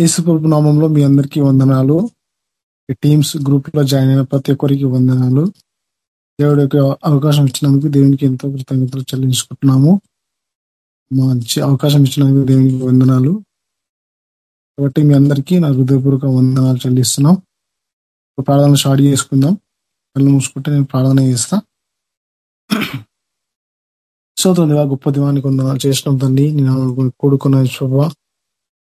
యేసుప్రభు నామంలో మీ అందరికీ వందనాలు. ఈ టీమ్స్ గ్రూప్లో జాయిన్ అయిన ప్రతి ఒక్కరికి వందనాలు. దేవుడి యొక్క అవకాశం ఇచ్చినందుకు దేవునికి ఎంతో కృతజ్ఞతలు చెల్లించుకుంటున్నాము. మంచి అవకాశం ఇచ్చినందుకు దేవునికి వందనాలు. కాబట్టి మీ అందరికీ నా హృదయపూర్వక వందనాలు చెల్లిస్తున్నాం. ప్రార్థన స్టార్ట్ చేసుకుందాం. కళ్ళు మూసుకుంటే నేను ప్రార్థన చేస్తా. సో దేవా గొప్ప దివానికి వందనాలు చేసినాం తండ్రి. నేను కూడుకున్న శుభ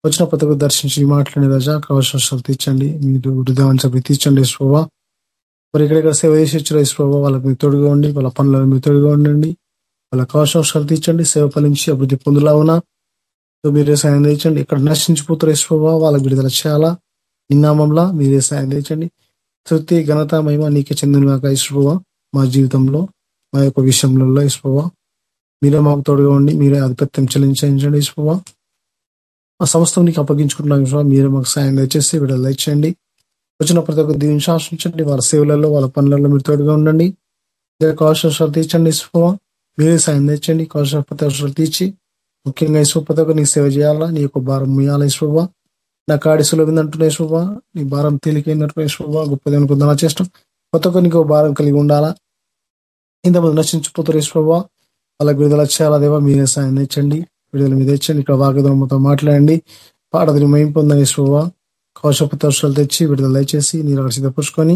వచ్చిన పథకం దర్శించి మాట్లాడే రజా అవకాశాలు తీర్చండి. మీరు హృదయం సభ్యులు తీర్చండి శోభ మరి ఎక్కడెక్కడ సేవ చేసి వచ్చిన శోభ వాళ్ళకి మీరు తోడుగా ఉండి వాళ్ళ పనులను మీ తోడుగా ఉండండి. వాళ్ళ అవకాశాలు తీర్చండి సేవ ఫలించి అభివృద్ధి పొందులావునా మీరే సాయం తెచ్చండి ఇక్కడ నశించిపోతారు యశ్వభా వాళ్ళకి విడుదల చేయాలా? నిన్నామంలా మీరే సాయం తెచ్చండి తృప్తి ఘనత మహిమ నీకే చెందిన యశ్వభ మా జీవితంలో మా యొక్క విషయంలో యశ్వభ మీరే మాకు తోడుగా ఉండి మీరే ఆధిపత్యం చెల్లించండి యశ్వభ ఆ సంస్థ నీకు అప్పగించుకుంటున్నాం మీరు మాకు సాయం దయచేసి విడుదల దయచేయండి. వచ్చిన ప్రతి ఒక్క దీవిని శాసించండి వాళ్ళ సేవలలో వాళ్ళ పనులలో మీరు తోడుగా ఉండండి. కాశాలు తీర్చండి ఇసుకోవా మీరే సాయం తెచ్చండి కాశ ప్రతి తీర్చి ముఖ్యంగా యశ్వపతకు నీ సేవ చేయాలా? నీ యొక్క భారం ముయ్యాల యశ్వభ నా కాడి సులభిందంటున్నా యశ్వభ నీ భారం తేలికైందంటున్నా గొప్పది అనుకుందా కొందన చేష్టం కొత్త నీకు భారం కలిగి ఉండాలా? ఇంతమంది నశించిపోతారు యశ్వభ వాళ్ళకి విడుదల చేయాలా దేవా? మీరే సాయం తెచ్చండి విడుదల మీద తెచ్చండి ఇక్కడ వాగ్దమ్మతో మాట్లాడండి. పాడదని మేం పొందని యశ్వభ కౌశపతర్షాలు తెచ్చి విడుదల దయచేసి నీరు అక్కడ సిద్ధపరుచుకొని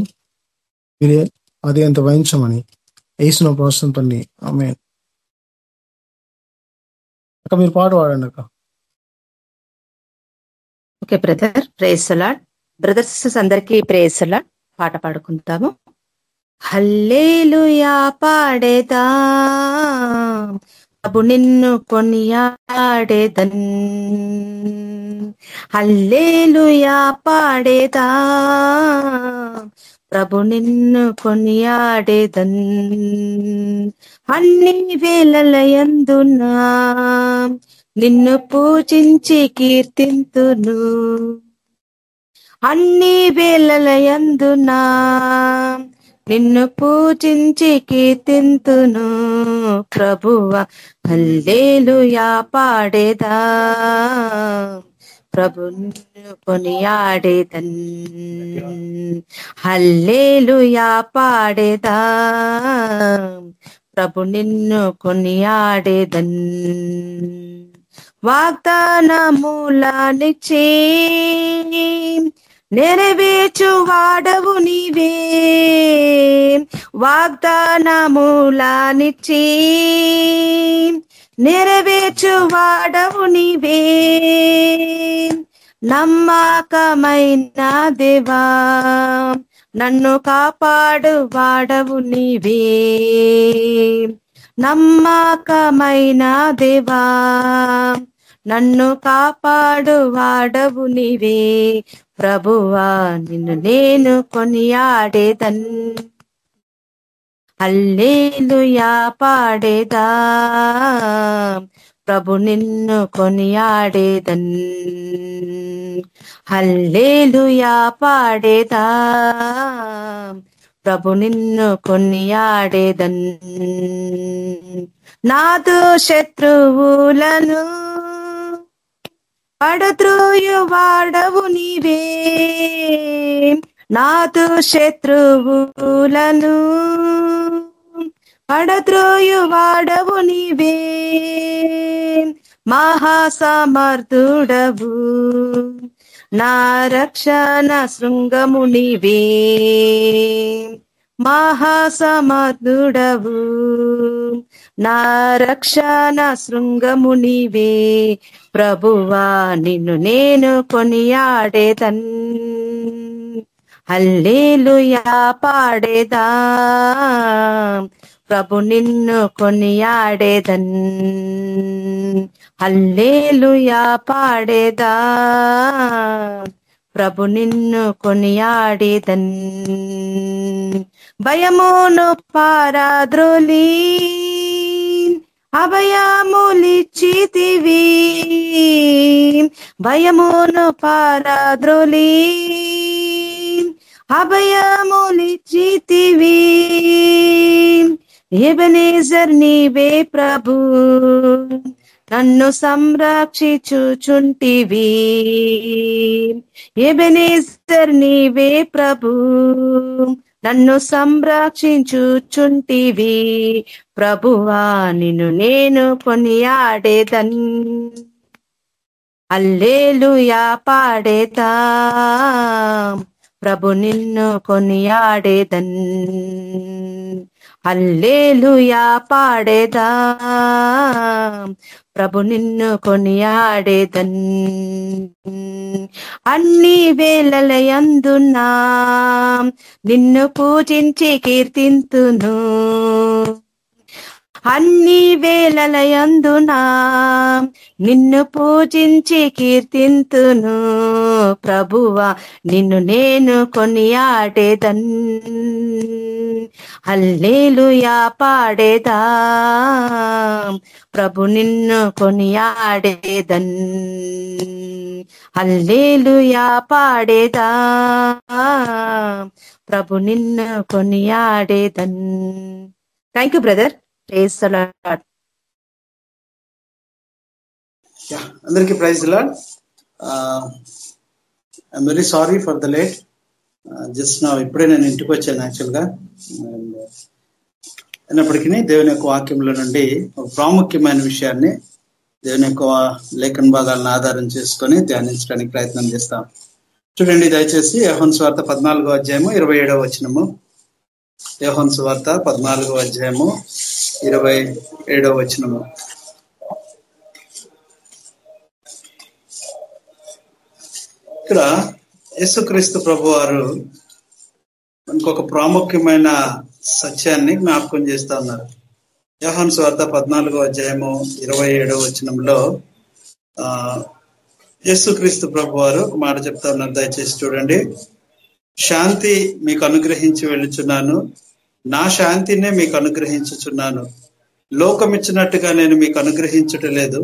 మీరే అదే అంత వహించమని వేసిన ప్రోత్సాహం పని. ఆమె అక్క మీరు పాట పాడండి అక్క. Okay brother. Praise lord sisters అందరికీ ప్రేసలాడ్ పాట పాడుకుంటాము. హల్లేలుయా పాడేదా. ప్రభు నిన్ను కొనియాడేదన్. హల్లేలుయా పాడేదా. ప్రభు నిన్ను కొనియాడేదన్. అన్ని వేళలయందునా నిన్ను పూజించి కీర్తింతును. అన్ని వేళలయందునా నిన్ను పూజించి కీర్తింతును ప్రభువ. హల్లేలుయా పాడేదా. ప్రభును కొనియాడేదన్. హల్లేలుయా పాడేదా. ప్రభు నిన్ను కొనియాడేదన్. వాగ్దానమూలానిచ్చే నెరవేర్చువాడవు నీవే. వాగ్దానమూలానిచ్చే నెరవేర్చు వాడవు నీవే. నమ్మకమైన దేవా నన్ను కాపాడు వాడవు నీవే. నమ్మకమైన దేవా నన్ను కాపాడు వాడవు నీవే. ప్రభువా నిన్ను నేను కొనియాడేదన్. అల్లేలుయా పాడేదా. ప్రభు నిన్ను కొనియాడేదన్. హల్లేలుయా పాడేదా. ప్రభు నిన్ను కొనియాడేదన్. నాదు శత్రువులను పడద్రోయు వాడవు నీవే. నాదు శత్రువులను పడద్రోయు వాడవు నీవే. మహాసమర్థుడవు. నా రక్షణ శృంగము నీవే. మహాసమర్థుడవు. నా రక్షణ శృంగము నీవే. ప్రభువా నిన్ను నేను కొనియాడేదన్. హల్లేలుయా పాడేదా. ప్రభు నిన్ను కొనియాడేదన్. హల్లేలుయా పాడేదా. ప్రభు నిన్ను కొనియాడేదన్. భయమును పారాద్రోలీ. అభయములిచ్చితివి. భయమును పారాద్రోలి. అభయములిచ్చితివి. ఎబనేజర్ నీవే ప్రభు. నన్ను సంరక్షించుచుంటివి. ఎబెనేజర్ నీవే ప్రభు. నన్ను సంరక్షించుచుంటివి. ప్రభువా నిన్ను నేను కొనియాడేదన్. అల్లేలుయా పాడేదా ప్రభు నిన్ను కొనియాడేదన్. అల్లేలుయా పాడేదా ప్రభు నిన్ను కొనియాడేదన్. అన్ని వేళలయందున్నా నిన్ను పూజించి కీర్తింతును. అన్ని వేళలయందునా నిన్ను పూజించి కీర్తింతును ప్రభువా నిన్ను నేను కొనియాడేదన్. హల్లేలుయా పాడేదా. ప్రభు నిన్ను కొనియాడేదన్. హల్లేలుయా పాడేదా. ప్రభు నిన్ను కొనియాడేదన్. థ్యాంక్ యూ బ్రదర్ అందరికి praise lord I'm very sorry for the late just నా ఇప్పుడే నేను ఇంటికి వచ్చాను యాక్చువల్గా గా. Uh, అయినప్పటికీ దేవుని యొక్క వాక్యంలో నుండి ఒక ప్రాముఖ్యమైన విషయాన్ని దేవుని యొక్క లేఖన భాగాలను ఆధారం చేసుకొని ధ్యానించడానికి ప్రయత్నం చేస్తాం. చూడండి దయచేసి యహోన్ స్వార్థ పద్నాలుగో అధ్యాయము ఇరవై ఏడవ వచనము. యహోన్ సువార్త పద్నాలుగో అధ్యాయము ఇరవై ఏడవ వచనము. ఇక్కడ యేసుక్రీస్తు ప్రభు వారు ఇంకొక ప్రాముఖ్యమైన సత్యాన్ని జ్ఞాపకం చేస్తా ఉన్నారు. యోహన్ స్వార్థ పద్నాలుగో అధ్యాయము ఇరవై ఏడవ వచనంలో ఆ యేసుక్రీస్తు ప్రభు వారు ఒక మాట చెప్తా ఉన్నారు. దయచేసి చూడండి. శాంతి మీకు అనుగ్రహించి వెళ్ళుచున్నాను. నా శాంతినే మీకు అనుగ్రహించుచున్నాను. లోకం ఇచ్చినట్టుగా నేను మీకు అనుగ్రహించటలేదు.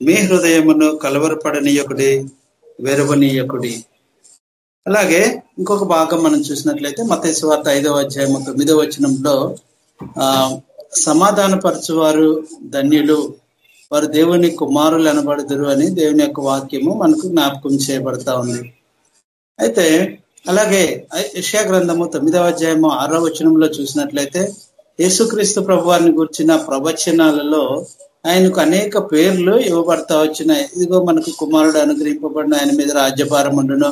మీ హృదయమును కలవరపడనీయకుడి వెరవనీయకుడి. అలాగే ఇంకొక భాగం మనం చూసినట్లయితే మతేశ్వార్త ఐదవ అధ్యాయం తొమ్మిదవ వచనంలో ఆ సమాధానపరచువారు ధన్యులు వారు దేవుని కుమారులు అనబడదురు అని దేవుని యొక్క వాక్యము మనకు జ్ఞాపకం చేయబడతా ఉంది. అయితే అలాగే యశా గ్రంథము తొమ్మిదవ అధ్యాయము ఆరో వచనంలో చూసినట్లయితే యేసుక్రీస్తు ప్రభు వారిని గుర్చిన ప్రవచనాలలో ఆయనకు అనేక పేర్లు ఇవ్వబడతా వచ్చినాయి. ఇదిగో మనకు కుమారుడు అనుగ్రహింపబడిన ఆయన మీద రాజ్యభారం ఉండును.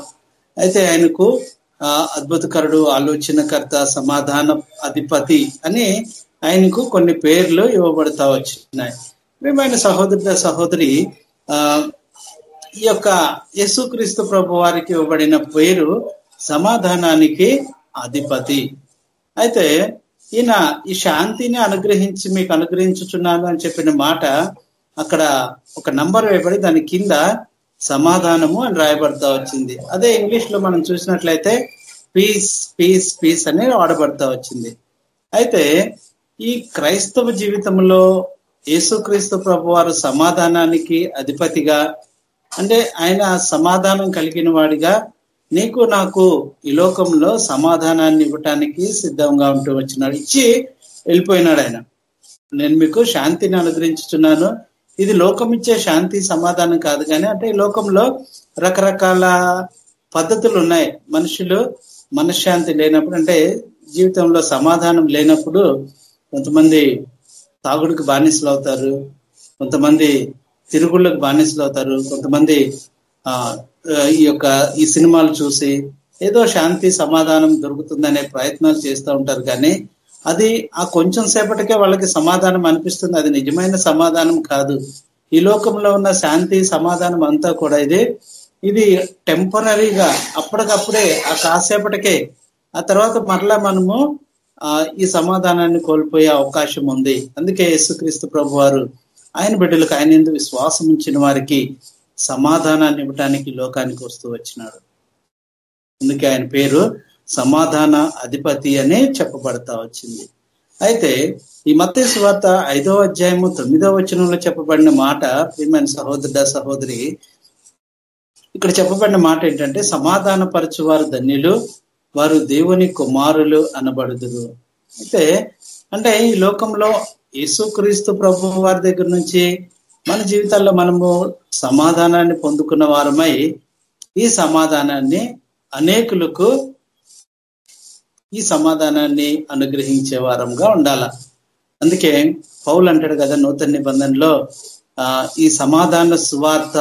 అయితే ఆయనకు ఆ అద్భుతకరుడు ఆలోచనకర్త సమాధాన అధిపతి అని ఆయనకు కొన్ని పేర్లు ఇవ్వబడతా వచ్చినాయి. ప్రియమైన సహోదరు సహోదరి ఆ ఈ యొక్క యేసుక్రీస్తు ప్రభు వారికి ఇవ్వబడిన పేరు సమాధానానికి అధిపతి. అయితే ఈయన ఈ శాంతిని అనుగ్రహించి మీకు అనుగ్రహించుచున్నాను అని చెప్పిన మాట అక్కడ ఒక నంబర్ వేయబడి దాని కింద సమాధానము అని రాయబడతా వచ్చింది. అదే ఇంగ్లీష్లో మనం చూసినట్లయితే పీస్ పీస్ పీస్ అని వాడబడతా వచ్చింది. అయితే ఈ క్రైస్తవ జీవితంలో యేసుక్రీస్తు ప్రభు వారు సమాధానానికి అధిపతిగా అంటే ఆయన సమాధానం కలిగిన వాడిగా నీకు నాకు ఈ లోకంలో సమాధానాన్ని ఇవ్వటానికి సిద్ధంగా ఉంటూ వచ్చినాడు. ఇచ్చి వెళ్ళిపోయినాడు ఆయన. నేను మీకు శాంతిని అనుగ్రహించుతున్నాను ఇది లోకం ఇచ్చే శాంతి సమాధానం కాదు కానీ అంటే ఈ లోకంలో రకరకాల పద్ధతులు ఉన్నాయి. మనుషులు మనశ్శాంతి లేనప్పుడు అంటే జీవితంలో సమాధానం లేనప్పుడు కొంతమంది తాగుడికి బానిసలు అవుతారు. కొంతమంది తిరుగుళ్ళకు బానిసలు అవుతారు. కొంతమంది ఈ యొక్క ఈ సినిమాలు చూసి ఏదో శాంతి సమాధానం దొరుకుతుందనే ప్రయత్నాలు చేస్తూ ఉంటారు కానీ అది ఆ కొంచెం సేపటికే వాళ్ళకి సమాధానం అనిపిస్తుంది. అది నిజమైన సమాధానం కాదు. ఈ లోకంలో ఉన్న శాంతి సమాధానం అంతా కూడా ఇది. ఇది టెంపరీగా అప్పటికప్పుడే ఆ కాసేపటికే ఆ తర్వాత మరలా మనము ఆ ఈ సమాధానాన్ని కోల్పోయే అవకాశం ఉంది. అందుకే యేసుక్రీస్తు ప్రభు వారు ఆయన బిడ్డలకు ఆయన ఎందుకు విశ్వాసం ఉంచిన వారికి సమాధానాన్ని ఇవ్వటానికి లోకానికి వస్తూ వచ్చినాడు. అందుకే ఆయన పేరు సమాధాన అధిపతి అనే చెప్పబడతా వచ్చింది. అయితే ఈ మత్స్య వార్త ఐదో అధ్యాయము తొమ్మిదో వచనంలో చెప్పబడిన మాట ప్రియమైన సహోదరుడ సహోదరి ఇక్కడ చెప్పబడిన మాట ఏంటంటే సమాధాన పరచువారు ధన్యులు వారు దేవుని కుమారులు అనబడుదురు. అయితే అంటే ఈ లోకంలో యేసుక్రీస్తు ప్రభు వారి దగ్గర నుంచి మన జీవితాల్లో మనము సమాధానాన్ని పొందుకున్న వారమై ఈ సమాధానాన్ని అనేకులకు ఈ సమాధానాన్ని అనుగ్రహించే వారంగా ఉండాల. అందుకే పౌలు అంటాడు కదా నూతన నిబంధనలో ఈ సమాధాన సువార్త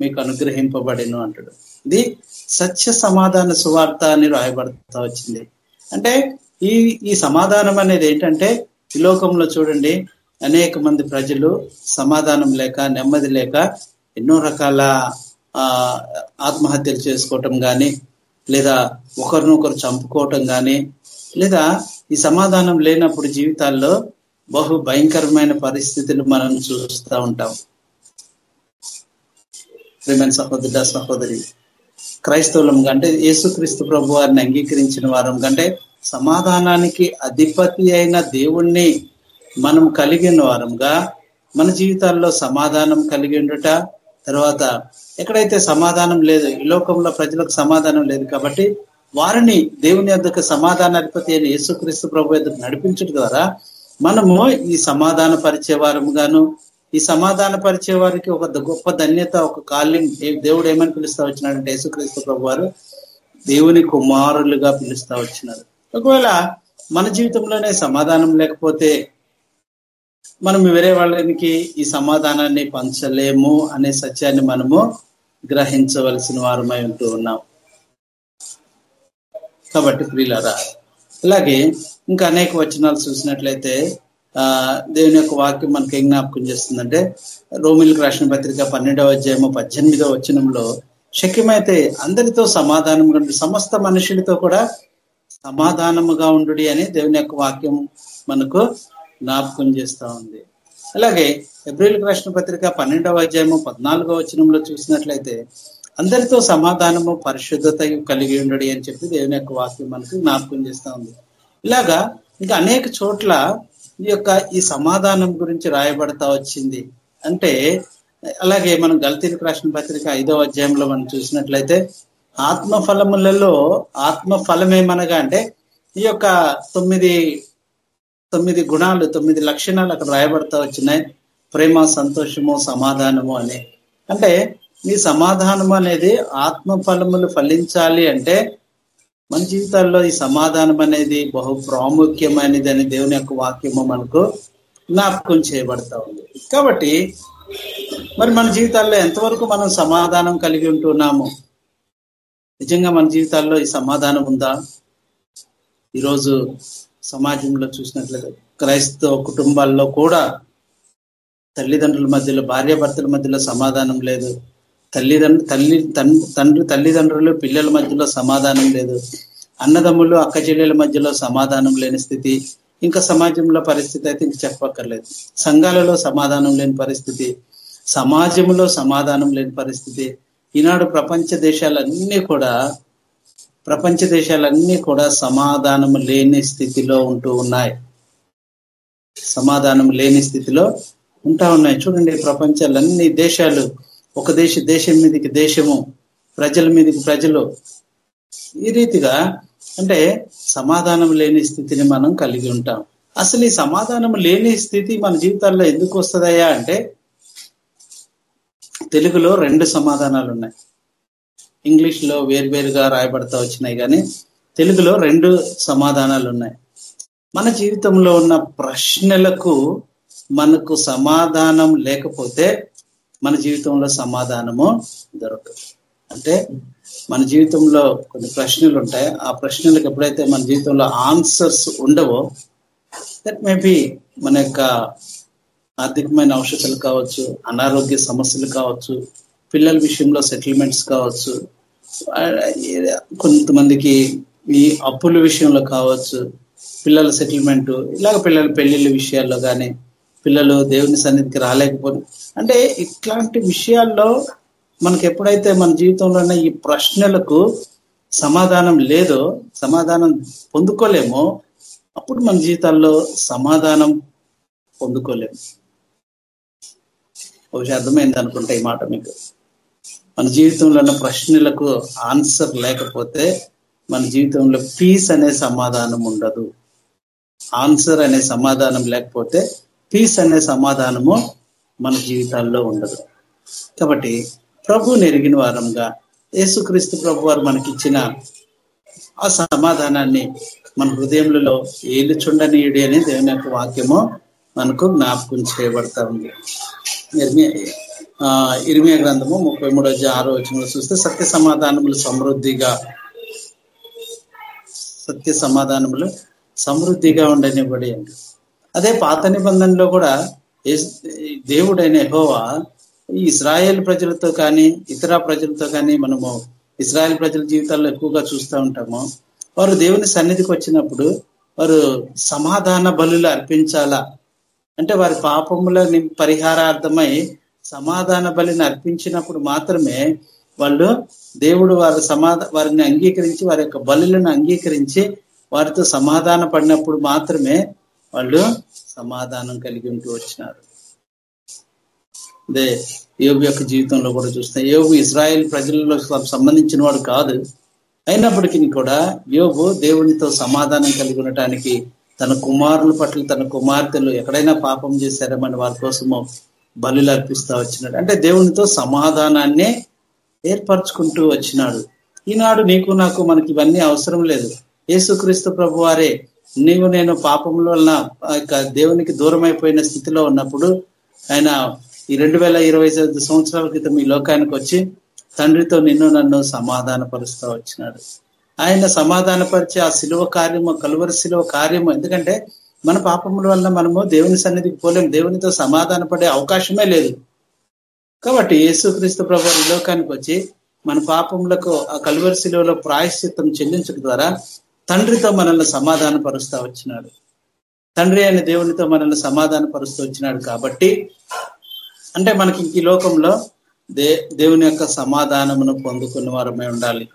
మీకు అనుగ్రహింపబడిను అంటాడు. ఇది సత్య సమాధాన సువార్త అని రాయబడతా వచ్చింది. అంటే ఈ ఈ సమాధానం అనేది ఏంటంటే ఈ లోకంలో చూడండి అనేక మంది ప్రజలు సమాధానం లేక నెమ్మది లేక ఎన్నో రకాల ఆత్మహత్యలు చేసుకోవటం కానీ లేదా ఒకరినొకరు చంపుకోవటం కానీ లేదా ఈ సమాధానం లేనప్పుడు జీవితాల్లో బహు భయంకరమైన పరిస్థితులు మనం చూస్తూ ఉంటాం. ప్రేమైన సహోదరుడ సహోదరి క్రైస్తవులం కంటే యేసుక్రీస్తు ప్రభు వారిని అంగీకరించిన వారం కంటే సమాధానానికి అధిపతి అయిన దేవుణ్ణి మనం కలిగిన వారంగా మన జీవితాల్లో సమాధానం కలిగి ఉండుట తర్వాత ఎక్కడైతే సమాధానం లేదు ఈ లోకంలో ప్రజలకు సమాధానం లేదు కాబట్టి వారిని దేవుని యొద్దకు సమాధానాధిపతి అయిన యేసుక్రీస్తు ప్రభు యొద్దకు నడిపించడం ద్వారా మనము ఈ సమాధాన పరిచే వారముగాను ఈ సమాధాన పరిచే వారికి ఒక గొప్ప ధన్యత ఒక కాలింగ్ దేవుడు ఏమని పిలుస్తా వచ్చినాడంటే యేసుక్రీస్తు ప్రభు వారు దేవుని కుమారులుగా పిలుస్తా వచ్చినారు. ఒకవేళ మన జీవితంలోనే సమాధానం లేకపోతే మనం వేరే వాళ్ళకి ఈ సమాధానాన్ని పంచలేము అనే సత్యాన్ని మనము గ్రహించవలసిన వారమై ఉంటూ ఉన్నాం. కాబట్టి ప్రియులరా అలాగే ఇంకా అనేక వచనాలు చూసినట్లయితే ఆ దేవుని యొక్క వాక్యం మనకి ఏం జ్ఞాపకం చేస్తుందంటే రోమిలకు రాసిన పత్రిక పన్నెండవ అధ్యాయము పద్దెనిమిదవ వచనంలో శక్యమైతే అందరితో సమాధానం సమస్త మనుషులతో కూడా సమాధానముగా ఉండు అని దేవుని యొక్క వాక్యం మనకు జ్ఞాపకం చేస్తూ ఉంది. అలాగే ఏప్రిల్ రాసిన పత్రిక పన్నెండవ అధ్యాయము పద్నాలుగో వచనంలో చూసినట్లయితే అందరితో సమాధానము పరిశుద్ధత కలిగి ఉండడి అని చెప్పి దేవుని యొక్క వాక్యం మనకు జ్ఞాపకం చేస్తూ ఉంది. ఇలాగా ఇంకా అనేక చోట్ల ఈ యొక్క ఈ సమాధానం గురించి రాయబడతా వచ్చింది. అంటే అలాగే మనం గలతీలకు రాసిన పత్రిక ఐదవ అధ్యాయంలో మనం చూసినట్లయితే ఆత్మ ఫలములలో ఆత్మ ఫలం ఏమనగా అంటే ఈ యొక్క తొమ్మిది తొమ్మిది గుణాలు తొమ్మిది లక్షణాలు అక్కడ రాయబడతా వచ్చినాయి. ప్రేమ సంతోషము సమాధానము అని. అంటే ఈ సమాధానం అనేది ఆత్మ ఫలములు ఫలించాలి అంటే మన జీవితాల్లో ఈ సమాధానం అనేది బహు ప్రాముఖ్యమైనది అని దేవుని యొక్క వాక్యము మనకు జ్ఞాపకం చేయబడతా ఉంది. కాబట్టి మరి మన జీవితాల్లో ఎంతవరకు మనం సమాధానం కలిగి ఉంటున్నాము? నిజంగా మన జీవితాల్లో ఈ సమాధానం ఉందా? ఈరోజు సమాజంలో చూసినట్లయితే క్రైస్తవ కుటుంబాల్లో కూడా తల్లిదండ్రుల మధ్యలో భార్యాభర్తల మధ్యలో సమాధానం లేదు. తల్లిదండ్రు తల్లి తండ్రి తల్లిదండ్రులు పిల్లల మధ్యలో సమాధానం లేదు. అన్నదమ్ములు అక్క చెల్లెల మధ్యలో సమాధానం లేని స్థితి. ఇంకా సమాజంలో పరిస్థితి అయితే ఇంక చెప్పక్కర్లేదు. సంఘాలలో సమాధానం లేని పరిస్థితి. సమాజంలో సమాధానం లేని పరిస్థితి. ఈనాడు ప్రపంచ దేశాలన్నీ కూడా ప్రపంచ దేశాలన్నీ కూడా సమాధానం లేని స్థితిలో ఉంటూ ఉన్నాయి. సమాధానం లేని స్థితిలో ఉంటా ఉన్నాయి. చూడండి ప్రపంచాలన్నీ దేశాలు ఒక దేశ దేశం మీదకి దేశము ప్రజల మీదకి ప్రజలు. ఈ రీతిగా అంటే సమాధానం లేని స్థితిని మనం కలిగి ఉంటాం. అసలు ఈ సమాధానం లేని స్థితి మన జీవితాల్లో ఎందుకు వస్తుందయ్యా అంటే తెలుగులో రెండు సమాధానాలు ఉన్నాయి ఇంగ్లీష్లో వేర్వేరుగా రాయబడతా వచ్చినాయి కానీ తెలుగులో రెండు సమాధానాలు ఉన్నాయి. మన జీవితంలో ఉన్న ప్రశ్నలకు మనకు సమాధానం లేకపోతే మన జీవితంలో సమాధానము దొరకదు. అంటే మన జీవితంలో కొన్ని ప్రశ్నలు ఉంటాయి. ఆ ప్రశ్నలకు ఎప్పుడైతే మన జీవితంలో ఆన్సర్స్ ఉండవో దట్ మేబీ మన యొక్క ఆర్థికమైన అవసరాలు కావచ్చు అనారోగ్య సమస్యలు కావచ్చు పిల్లల విషయంలో సెటిల్మెంట్స్ కావచ్చు కొంతమందికి ఈ అప్పుల విషయంలో కావచ్చు పిల్లల సెటిల్మెంట్ ఇలాగ పిల్లల పెళ్ళిళ్ళ విషయాల్లో కానీ పిల్లలు దేవుని సన్నిధికి రాలేకపోతే అంటే ఇట్లాంటి విషయాల్లో మనకి ఎప్పుడైతే మన జీవితంలో ఉన్న ఈ ప్రశ్నలకు సమాధానం లేదో సమాధానం పొందుకోలేమో అప్పుడు మన జీవితాల్లో సమాధానం పొందుకోలేము. బహుశా అర్థమైంది అనుకుంటే ఈ మాట మీకు. మన జీవితంలో ఉన్న ప్రశ్నలకు ఆన్సర్ లేకపోతే మన జీవితంలో పీస్ అనే సమాధానం ఉండదు. ఆన్సర్ అనే సమాధానం లేకపోతే పీస్ అనే సమాధానము మన జీవితాల్లో ఉండదు. కాబట్టి ప్రభు నెరిగిన వారంగా యేసుక్రీస్తు ప్రభు వారు మనకిచ్చిన ఆ సమాధానాన్ని మన హృదయంలో ఏలుచుండనీయుడి అని దేవుని యొక్క వాక్యము మనకు జ్ఞాపకం చేయబడతా ఉంది. ఇరిమియా గ్రంథము ముప్పై మూడో ఆరో వచనంలో చూస్తే సత్య సమాధానములు సమృద్ధిగా సత్య సమాధానములు సమృద్ధిగా ఉండనివ్వడి అండి అదే పాత నిబంధనలో కూడా దేవుడైన హోవా ఈ ఇస్రాయేల్ ప్రజలతో కానీ ఇతర ప్రజలతో కానీ మనము ఇస్రాయేల్ ప్రజల జీవితాల్లో ఎక్కువగా చూస్తూ ఉంటాము. వారు దేవుని సన్నిధికి వచ్చినప్పుడు వారు సమాధాన బలులు అర్పించాలా? అంటే వారి పాపముల పరిహారార్థమై సమాధాన బలిని అర్పించినప్పుడు మాత్రమే వాళ్ళు దేవుడు వారి సమాధా వారిని అంగీకరించి వారి యొక్క బలులను అంగీకరించి వారితో సమాధాన పడినప్పుడు మాత్రమే వాళ్ళు సమాధానం కలిగి ఉంటూ వచ్చినారు. అదే యోగు యొక్క జీవితంలో కూడా చూస్తే యోగు ఇజ్రాయెల్ ప్రజలలో సంబంధించిన వాడు కాదు. అయినప్పటికీ కూడా యోగు దేవునితో సమాధానం కలిగి ఉండటానికి తన కుమారుల పట్ల తన కుమార్తెలు ఎక్కడైనా పాపం చేశారేమని వారి కోసము బలులు అర్పిస్తా వచ్చినాడు. అంటే దేవునితో సమాధానాన్నే ఏర్పరచుకుంటూ వచ్చినాడు. ఈనాడు నీకు నాకు మనకి ఇవన్నీ అవసరం లేదు. యేసుక్రీస్తు ప్రభు వారే నీవు నేను పాపముల వలన దేవునికి దూరమైపోయిన స్థితిలో ఉన్నప్పుడు ఆయన ఈ రెండు వేల ఇరవై సంవత్సరాల క్రితం ఈ లోకానికి వచ్చి తండ్రితో నిన్ను నన్ను సమాధాన పరుస్తూ వచ్చినాడు. ఆయన సమాధానపరిచే ఆ శిలువ కార్యము కలువరి శిలువ కార్యము ఎందుకంటే మన పాపముల వల్ల మనము దేవుని సన్నిధికి పోలేము దేవునితో సమాధాన పడే అవకాశమే లేదు. కాబట్టి యేసుక్రీస్తు ప్రభు లోకానికి వచ్చి మన పాపములకు ఆ కలువరి శిలువలో ప్రాయశ్చిత్తం చెల్లించడం ద్వారా తండ్రితో మనల్ని సమాధాన పరుస్తూ వచ్చినాడు. తండ్రి అయిన దేవునితో మనల్ని సమాధాన పరుస్తూ వచ్చినాడు కాబట్టి అంటే మనకి ఈ లోకంలో దే దేవుని యొక్క సమాధానమును పొందుకున్న వారమే ఉండాలి.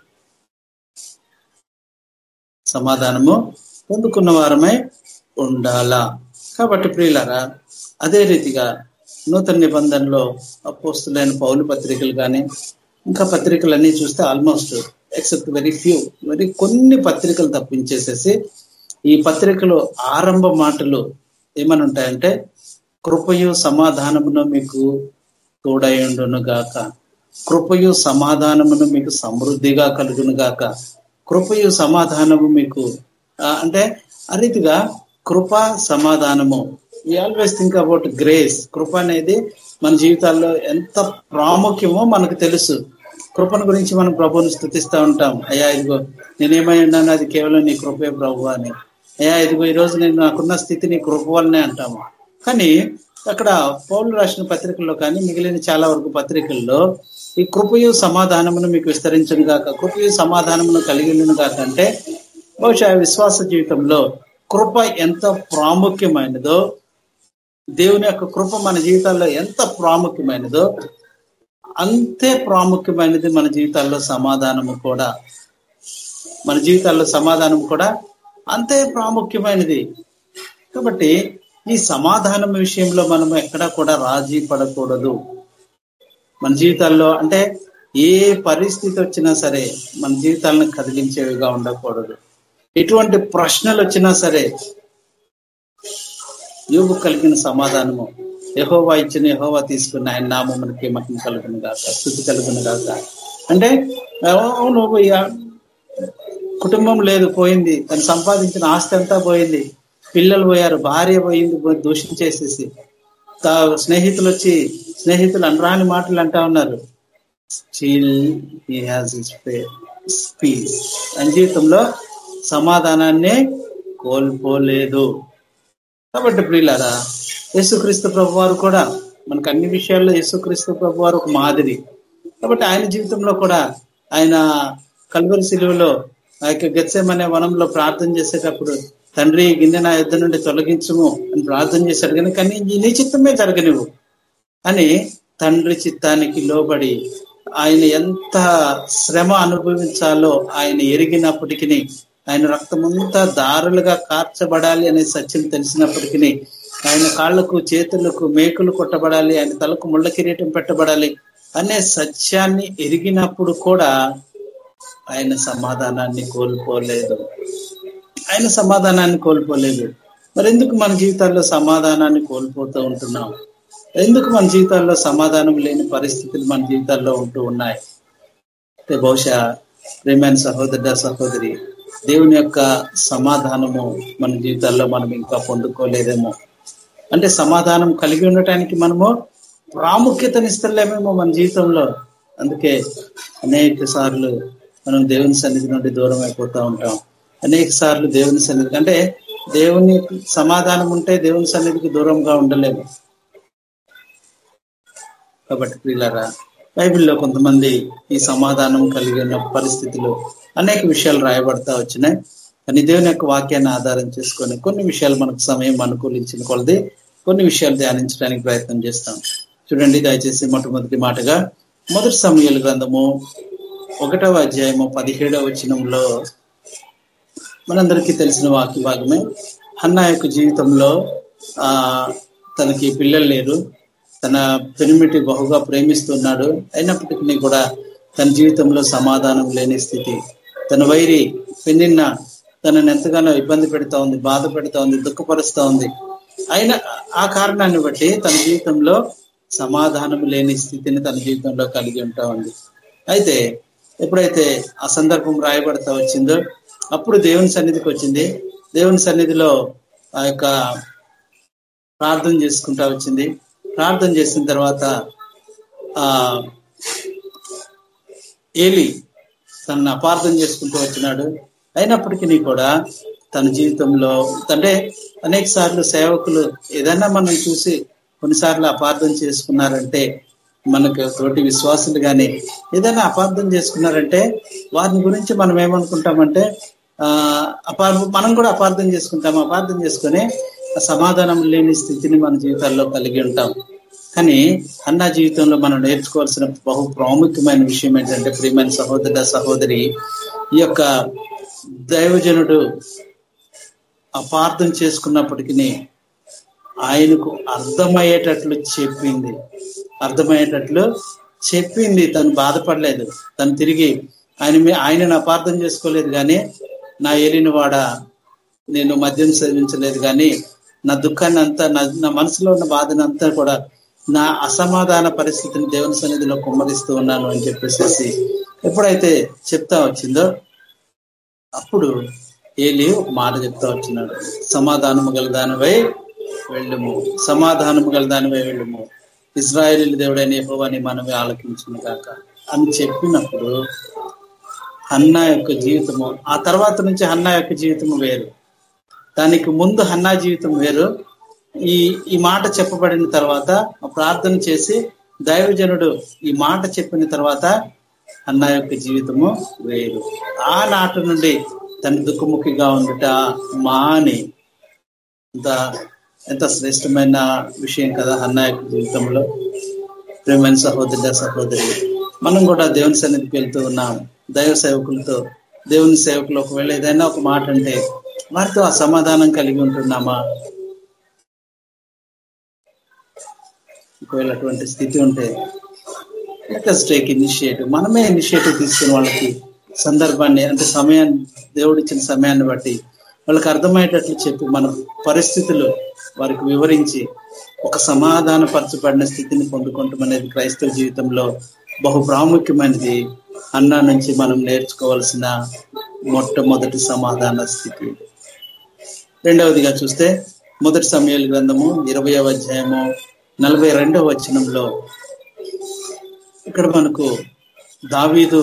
సమాధానము పొందుకున్న వారమై ఉండాలా? కాబట్టి ప్రియులరా అదే రీతిగా నూతన నిబంధనలో అపోస్తులైన పౌలు పత్రికలు కానీ ఇంకా పత్రికలన్నీ చూస్తే almost except very few very కొన్ని పత్రికలు తప్పించేసేసి ఈ పత్రికలో ఆరంభ మాటలు ఏమని ఉంటాయంటే కృపయు సమాధానమును మీకు తోడయుండును గాక కృపయు సమాధానమును మీకు సమృద్ధిగా కలుగును గాక కృపయు సమాధానము మీకు అంటే ఆ రీతిగా కృప సమాధానము. ఈ ఆల్వేస్ థింక్ అబౌట్ గ్రేస్ కృప అనేది మన జీవితాల్లో ఎంత ప్రాముఖ్యమో మనకు తెలుసు. కృపను గురించి మనం ప్రభుని స్థుతిస్తూ ఉంటాం. అయ్యా ఇదిగో నేనేమై ఉన్నాను అది కేవలం నీ కృపే ప్రభు అని. అయ్యా ఇదిగో ఈ రోజు నేను నాకున్న స్థితి నీ కృప వల్లనే అంటాము. కానీ అక్కడ పౌరులు రాసిన పత్రికల్లో కానీ మిగిలిన చాలా వరకు పత్రికల్లో ఈ కృపయు సమాధానమును మీకు విస్తరించను గాక కృపయు సమాధానమును కలిగిను గాక అంటే బహుశా విశ్వాస జీవితంలో కృప ఎంత ప్రాముఖ్యమైనదో దేవుని యొక్క కృప మన జీవితాల్లో ఎంత ప్రాముఖ్యమైనదో అంతే ప్రాముఖ్యమైనది మన జీవితాల్లో సమాధానము కూడా. మన జీవితాల్లో సమాధానం కూడా అంతే ప్రాముఖ్యమైనది. కాబట్టి ఈ సమాధానం విషయంలో మనం ఎక్కడా కూడా రాజీ పడకూడదు. మన జీవితాల్లో అంటే ఏ పరిస్థితి వచ్చినా సరే మన జీవితాలను కదిలించేవిగా ఉండకూడదు. ఎటువంటి ప్రశ్నలు వచ్చినా సరే యోగు కలిగిన సమాధానము. యహోవా ఇచ్చిన యహోవా తీసుకున్న ఆయన నామమునికి మహిమ కలుగును కాక స్థుతి కలుగును కాక అంటే నువ్వు కుటుంబం లేదు పోయింది. తను సంపాదించిన ఆస్తి అంతా పోయింది. పిల్లలు పోయారు భార్య పోయింది దూషించేసేసి స్నేహితులు వచ్చి స్నేహితులు అనరాని మాటలు అంటా ఉన్నారు. Still he has his peace జీవితంలో సమాధానాన్నే కోల్పోలేదు. కాబట్టి ప్రియులారా యేసుక్రీస్తు ప్రభు వారు కూడా మనకు అన్ని విషయాల్లో యేసుక్రీస్తు ప్రభు వారు ఒక మాదిరి. కాబట్టి ఆయన జీవితంలో కూడా ఆయన కల్వరి శిలువలో ఆ యొక్క గెత్సేమనే వనంలో ప్రార్థన చేసేటప్పుడు తండ్రి గిన్నె నా యుద్ధ నుండి తొలగించము అని ప్రార్థన చేశాడు. కానీ కానీ నీ చిత్తమే జరగనివ్వు అని తండ్రి చిత్తానికి లోబడి ఆయన ఎంత శ్రమ అనుభవించాలో ఆయన ఎరిగినప్పటికీ ఆయన రక్తమంతా దారులుగా కార్చబడాలి అనే సత్యం తెలిసినప్పటికీ ఆయన కాళ్ళకు చేతులకు మేకులు కొట్టబడాలి ఆయన తలకు ముళ్ళ కిరీటం పెట్టబడాలి అనే సత్యాన్ని ఎరిగినప్పుడు కూడా ఆయన సమాధానాన్ని కోల్పోలేదు. ఆయన సమాధానాన్ని కోల్పోలేదు. మరి ఎందుకు మన జీవితాల్లో సమాధానాన్ని కోల్పోతూ ఉంటున్నాం? ఎందుకు మన జీవితాల్లో సమాధానం లేని పరిస్థితులు మన జీవితాల్లో ఉంటూ ఉన్నాయి? అంటే బహుశా ప్రేమైన సహోదర సహోదరి దేవుని యొక్క సమాధానము మన జీవితాల్లో మనం ఇంకా పొందుకోలేదేమో. అంటే సమాధానం కలిగి ఉండటానికి మనము ప్రాముఖ్యతనిస్తలేమేమో మన జీవితంలో. అందుకే అనేక సార్లు మనం దేవుని సన్నిధి నుండి దూరం అయిపోతూ ఉంటాం. అనేక సార్లు దేవుని సన్నిధి అంటే దేవుని సమాధానం ఉంటే దేవుని సన్నిధికి దూరంగా ఉండలేము. కాబట్టి ప్రియులారా బైబిల్లో కొంతమంది ఈ సమాధానం కలిగి ఉన్న పరిస్థితులు అనేక విషయాలు రాయబడతా వచ్చినాయి. కానీ దేవుని యొక్క వాక్యాన్ని ఆధారం చేసుకొని కొన్ని విషయాలు మనకు సమయం అనుకూలించిన కొలది కొన్ని విషయాలు ధ్యానించడానికి ప్రయత్నం చేస్తాం. చూడండి దయచేసి మొట్టమొదటి మాటగా మొదటి సమయాల గ్రంథము ఒకటవ అధ్యాయము పదిహేడవ వచనంలో మనందరికీ తెలిసిన వాక్య భాగమే. అన్నా యొక్క జీవితంలో ఆ తనకి పిల్లలు లేరు. తన పెనిమిటి బహుగా ప్రేమిస్తున్నాడు. అయినప్పటికీ కూడా తన జీవితంలో సమాధానం లేని స్థితి. తన వైరి పెన్నిన్న తనని ఎంతగానో ఇబ్బంది పెడతా ఉంది బాధ పెడతా ఉంది దుఃఖపరుస్తా ఉంది. అయినా ఆ కారణాన్ని బట్టి తన జీవితంలో సమాధానం లేని స్థితిని తన జీవితంలో కలిగి ఉంటా ఉంది. అయితే ఎప్పుడైతే ఆ సందర్భం రాయబడతా వచ్చిందో అప్పుడు దేవుని సన్నిధికి వచ్చింది. దేవుని సన్నిధిలో ఆ యొక్క ప్రార్థన చేసుకుంటా వచ్చింది. ప్రార్థన చేసిన తర్వాత ఆ ఏలి తనను అపార్థం చేసుకుంటూ వచ్చినాడు. అయినప్పటికీ కూడా తన జీవితంలో అంటే అనేక సార్లు సేవకులు ఏదైనా మనం చూసి కొన్నిసార్లు అపార్థం చేసుకున్నారంటే మనకు తోటి విశ్వాసులు కానీ ఏదైనా అపార్థం చేసుకున్నారంటే వారిని గురించి మనం ఏమనుకుంటామంటే ఆ అపార్థం మనం కూడా అపార్థం చేసుకుంటాం. అపార్థం చేసుకొని సమాధానం లేని స్థితిని మన జీవితాల్లో కలిగి ఉంటాం. కానీ అన్న జీవితంలో మనం నేర్చుకోవాల్సిన బహు ప్రాముఖ్యమైన విషయం ఏంటంటే ప్రియమైన సహోదర సహోదరి ఈ యొక్క దైవజనుడు అపార్థం చేసుకున్నప్పటికీ ఆయనకు అర్థమయ్యేటట్లు చెప్పింది. అర్థమయ్యేటట్లు చెప్పింది. తను బాధపడలేదు. తను తిరిగి ఆయన ఆయనను అపార్థం చేసుకోలేదు కానీ నా ఏలిన వాడ నేను మద్యం సేవించలేదు కానీ నా దుఃఖాన్ని అంతా నా మనసులో ఉన్న బాధను అంతా కూడా నా అసమాధాన పరిస్థితిని దేవుని సన్నిధిలో కుమ్మరిస్తూ ఉన్నాను అని చెప్పేసి ఎప్పుడైతే చెప్తా వచ్చిందో అప్పుడు ఏలి ఒక మాట చెప్తా వచ్చినాడు. సమాధానము గల దానివై వెళ్ళము. సమాధానము గల దానివై వెళ్ళము. ఇజ్రాయేల్ దేవుడైన యహోవాని మనమే ఆలకించిన కాక అని చెప్పినప్పుడు హన్నా యొక్క జీవితము ఆ తర్వాత నుంచి హన్నా యొక్క జీవితము వేరు. దానికి ముందు హన్నా జీవితం వేరు ఈ ఈ మాట చెప్పబడిన తర్వాత ప్రార్థన చేసి దైవజనుడు ఈ మాట చెప్పిన తర్వాత అన్న యొక్క జీవితము వేరు. ఆ నుండి తన దుఃఖముఖిగా ఉండుట మాని. ఎంత ఎంత శ్రేష్టమైన విషయం కదా అన్న యొక్క జీవితంలో. ప్రేమైన సహోదరి సహోదరి మనం కూడా దేవుని సన్నిధికి వెళ్తూ ఉన్నాం. దైవ సేవకులతో దేవుని సేవకులు ఒకవేళ ఏదైనా ఒక మాట అంటే వారితో ఆ సమాధానం కలిగి ఉంటున్నామా? ఒకవేళ అటువంటి స్థితి ఉంటే లెటస్ టేక్ ఇనిషియేటివ్ మనమే ఇనిషియేటివ్ తీసుకుని వాళ్ళకి సందర్భాన్ని అంటే సమయాన్ని దేవుడిచ్చిన సమయాన్ని బట్టి వాళ్ళకి అర్థమయ్యేటట్లు చెప్పి మన పరిస్థితులు వారికి వివరించి ఒక సమాధాన పరచబడిన స్థితిని పొందుకుంటాం అనేది క్రైస్తవ జీవితంలో బహు ప్రాముఖ్యమైనది అన్న నుంచి మనం నేర్చుకోవాల్సిన మొట్టమొదటి సమాధాన స్థితి. రెండవదిగా చూస్తే మొదటి సమయాల గ్రంథము ఇరవయవ అధ్యాయము నలభై రెండవ వచనంలో ఇక్కడ మనకు దావీదు